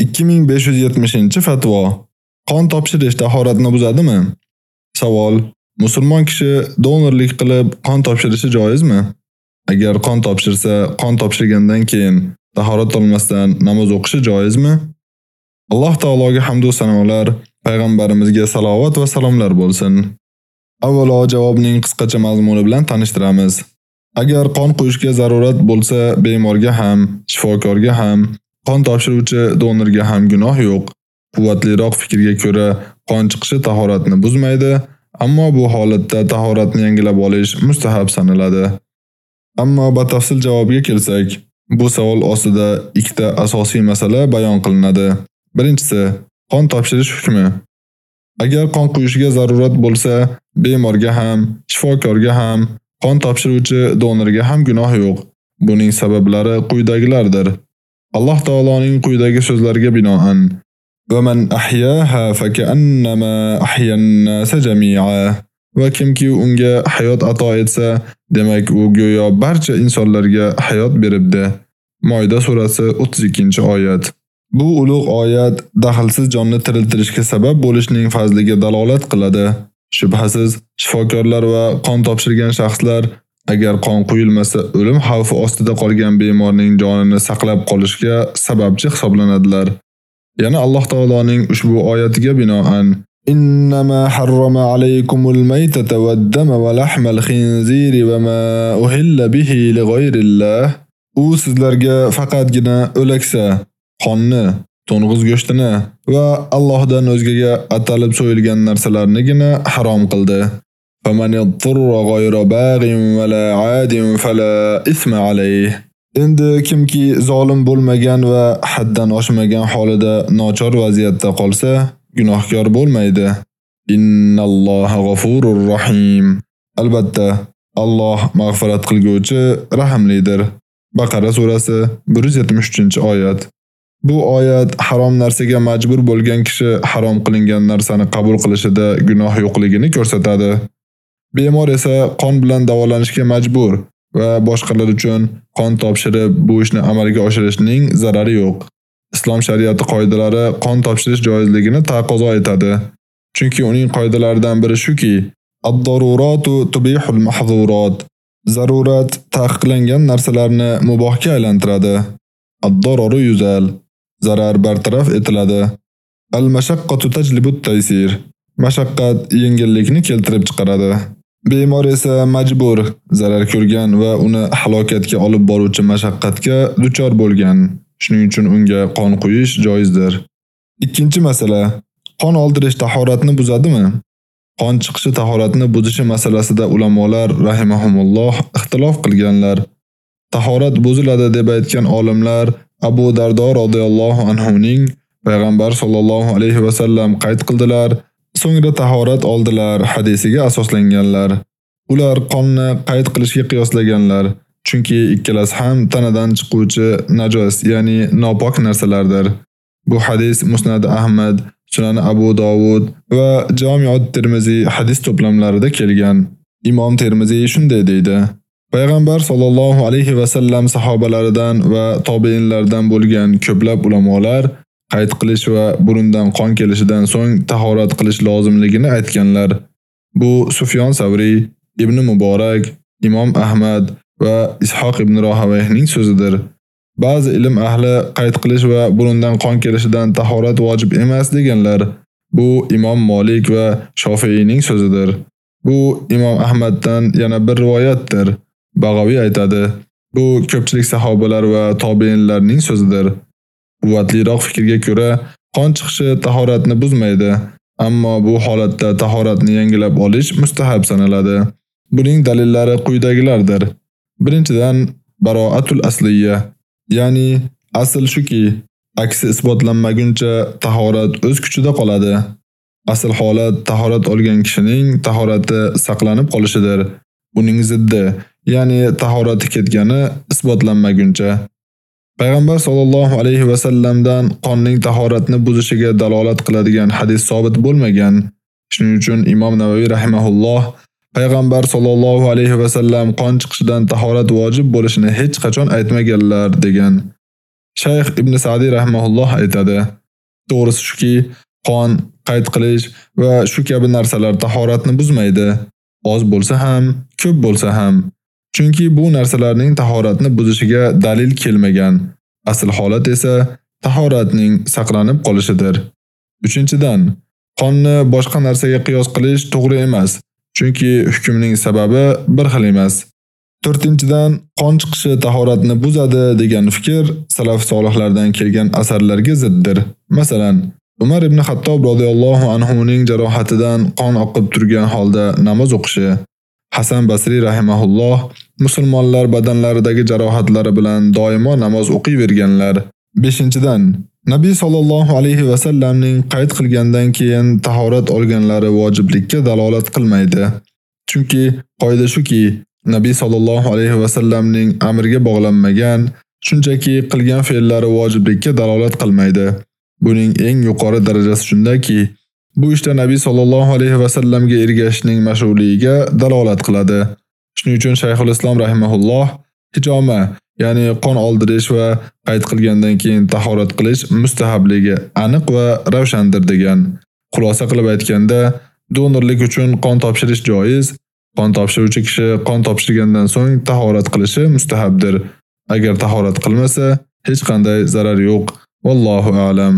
2570-fatvo. Qon topshirish tahoratni buzadimi? Savol: Musulmon kishi donorlik qilib qon topshirishi joizmi? Agar qon topshirsa, qon topshirgandan keyin tahorat olmasdan namoz o'qishi joizmi? Alloh taologa hamd va sanolar, payg'ambarimizga salovat va salomlar bo'lsin. Avvalo javobning qisqacha mazmuni bilan tanishtiramiz. Agar qon quyishga zarurat bo'lsa, bemorga ham, shifokorga ham, qon topshiruvchi donorga ham gunoh yo'q. Quvvatliroq fikrga ko'ra, qon chiqishi tahoratni buzmaydi, ammo bu holatda tahoratni yangilab olish mustahab sanaladi. Ammo batafsil javobga kelsak, bu savol ostida ikkita asosiy masala bayon qilinadi. Birinchisi, qon topshirish hukmi. Agar qon quyishiga zarurat bo'lsa, bemorga ham, shifokorga ham, qon topshiruvchi donorga ham gunoh yo'q. Buning sabablari quyidagilardir. Alloh taoloning quyidagi so'zlariga binoan: "Va man ahyaha fakannama ahyannas jami'a" va kimki unga hayot ato etsa, demak u go'yo barcha insonlarga hayot beribdi. Moyda surasi 32-oyat. Bu ulug' oyat daxlsiz jonni tiriltirishga sabab bo'lishning fazliga dalolat qiladi. Shubhasiz, shifokorlar va qon topshirgan shaxslar agar qon quyilmasa o'lim xavfi ostida qolgan bemorning jonini saqlab qolishga sababchi hisoblanadilar. Yana Alloh taoloning ushbu oyatiga binoan Innama harrama alaykumul maytata wad-dama wa lahmal khinziri wa ma uhilla bihi lighayrillah. U sizlarga faqatgina o'laksa, qonni, to'ng'iz go'shtini va Allohdan o'zgaga atalib so'yilgan narsalarnigina harom qildi. فمن اضطر غير باغ ولا عاد فلا إثم عليه Endi kimki zolim bo'lmagan va haddan oshmagan holida nochor vaziyatda qolsa, gunohkor bo'lmaydi. Innalloha g'afurur rahim. Albatta, Alloh mag'firat qilguvchi, rahimlidir. Baqara surasi 173-oyat. Bu oyat harom narsaga majbur bo'lgan kishi harom qilingan narsani qabul qilishida gunoh yo'qligini ko'rsatadi. Bemor esa qon bilan davolanishga majbur va boshqalar uchun qon topshirib bu ishni amalga oshirishning zarari yo'q. Islom shariati qoidalari qon topshirish joizligini taqozo etadi. Chunki uning qoidalaridan biri shuki, ad-daruratu tubihul mahzurat. Zarurat taqiqlangan narsalarni mubohga aylantiradi. Ad-dararu yuzal. Zarar bartaraf etiladi. Al-mashaqqatu tajlibu at-taysir. Mashaqqat yengillikni keltirib chiqaradi. Bemor esa majbur, zarar ko'rgan va uni halokatga olib boruvchi mashaqqatga duchor bo'lgan. Shuning uchun unga qon quyish joizdir. Ikkinchi masala: qon oldirish tahoratni buzadimi? Qon chiqishi tahoratni buzishi masalasida ulamolar rahimahumulloh ixtilof qilganlar. Tahorat buziladi deb aytgan olimlar Abu Dardo radhiyallohu anhu ning payg'ambar sollallohu alayhi va sallam qayd qildilar So'ngra tahorat oldilar hadisiga asoslanganlar. Ular qonni qayd qilishga qiyoslaganlar, chunki ikkalasi ham tanadan chiquvchi najos, ya'ni nopok narsalardir. Bu hadis Musnad Ahmad, Sunan Abu Dovud va Jami'at Tirmizi hadis to'plamlarida kelgan. Imom Termiziy shunday deydi: Payg'ambar sollallohu alayhi va sallam sahobalaridan va tobiinlardan bo'lgan ko'plab ulamolar qayd qilish va burundan qon kelishidan so'ng tahorat qilish lozimligini aytganlar. Bu Sufyon Savriy, Ibn Muborak, Imom Ahmad va Ishoq ibn Rohavayhning so'zidir. Ba'zi ilm ahli qayt qilish va burundan qon kelishidan tahorat vojib emas deganlar. Bu Imom Malik va Shofiyning so'zidir. Bu Imom Ahmaddan yana bir rivoyatdir. Bag'aviy aytadi: Bu ko'pchilik sahobalar va tobiinlarning so'zidir. Quvvatliroq fikrga ko'ra, qon chiqishi tahoratni buzmaydi, ammo bu holatda tahoratni yangilab olish mustahab sanaladi. Buning dalillari quyidagilardir. Birinchidan, baroatul asliya, ya'ni asl shuki, aksi isbotlanmaguncha tahorat o'z kuchida qoladi. Asl holat tahorat olgan kishining tahorati saqlanib qolishidir. Uning ziddi, ya'ni tahorati ketgani isbotlanmaguncha Payg'ambar sollallohu alayhi va sallamdan qonning tahoratni buzishiga dalolat qiladigan hadis sobit bo'lmagan. Shuning uchun Imom Navoiy rahimahulloh Payg'ambar sollallohu alayhi va sallam qon chiqishidan tahorat vojib bo'lishini hech qachon aytmaganlar degan. Shayx Ibn Sa'di rahimahulloh aytadi: To'g'risi shuki, qon, qayt qilish va shu kabi narsalar tahoratni buzmaydi. Oz bo'lsa ham, ko'p bo'lsa ham. Chunki bu narsalarning tahoratni buzishiga dalil kelmagan. Asl holat esa tahoratning saqlanib qolishidir. 3-dan, qonni boshqa narsaga qiyos qilish to'g'ri emas, chunki hukmning sababi bir xil emas. 4-dan qon chiqishi tahoratni buzadi degan fikr salaf solihlardan kelgan asarlarga ziddir. Masalan, Umar ibn Xattob radhiyallohu anhu ning jarohatidan qon oqib turgan holda namoz o'qishi, Hasan Basri rahimahulloh musulmonlar badanlaridagi jarohatlari bilan doimo namoz o'qiyverganlar. 5-dan Nabiy sallallohu alayhi va sallamning qayd qilgandan keyin tahorat olganlari vojiblikka dalolat qilmaydi. Chunki qoida shuki, Nabiy sallallohu alayhi va sallamning amriga bog'lanmagan, shunchaki qilgan fe'llari vojiblikka dalolat qilmaydi. Buning eng yuqori darajasi shundaki, bu ishda Nabiy sallallohu alayhi va sallamga ergashishning mashruligiga dalolat qiladi. Shuning uchun Shayxul Islom rahimahulloh hijoma, ya'ni qon oldirish va qayt qilgandan keyin tahorat qilish mustahabligi aniq va ravshandir degan. Xulosa qilib aytganda, donorlik uchun qon topshirish joiz, qon topshiruvchi kishi qon topshirgandan so'ng tahorat qilishi mustahabdir. Agar tahorat qilmasa, hech qanday zarar yo'q. Vallohu a'lam.